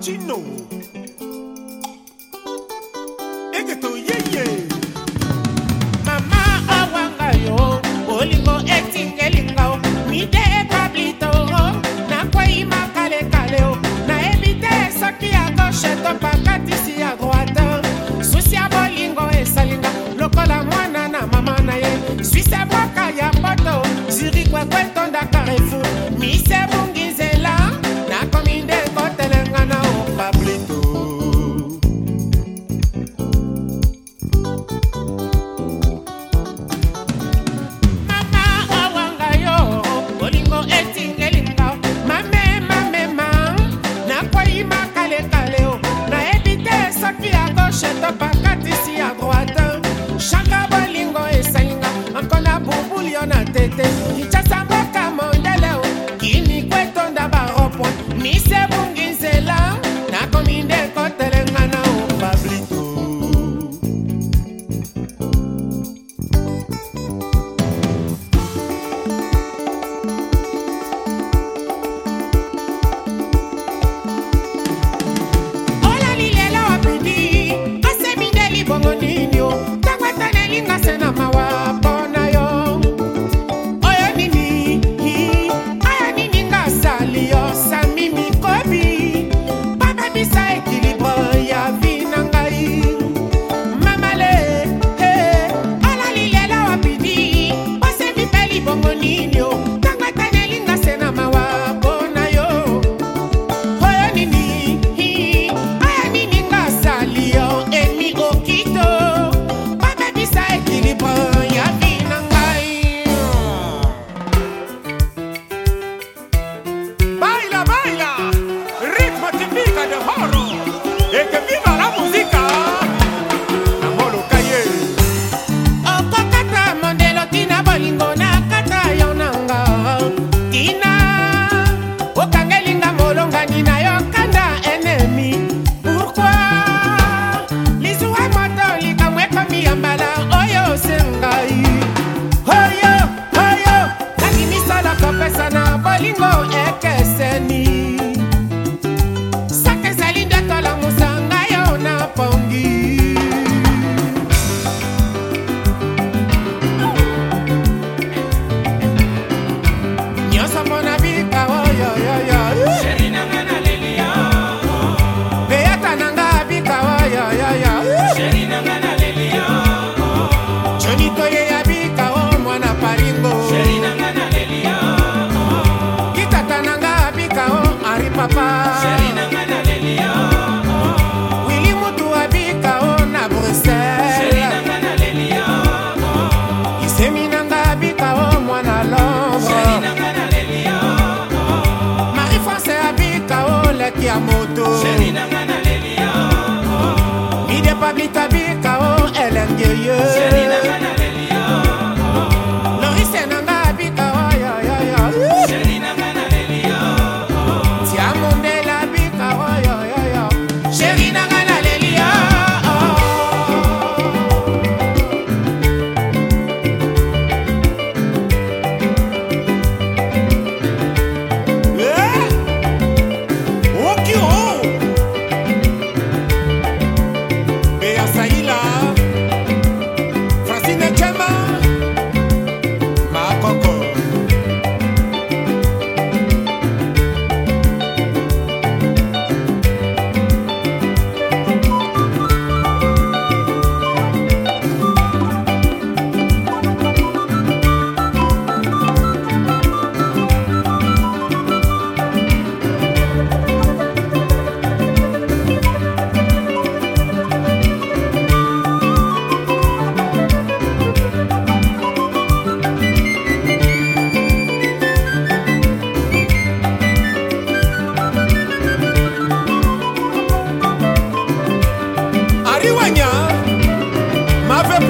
chino. Es que estoy yeah, yeah.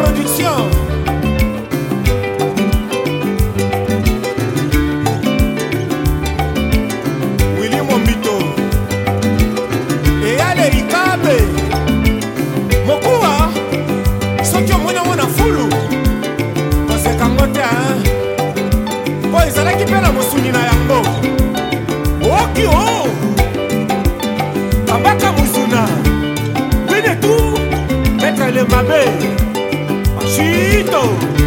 production willi mobito eyale likabe mokuwa soki omonango na fulu kosekango te mpo ezalaki mpe na mosuni na yango oki o oh! pambaka mosuna binetu maître le mabe chito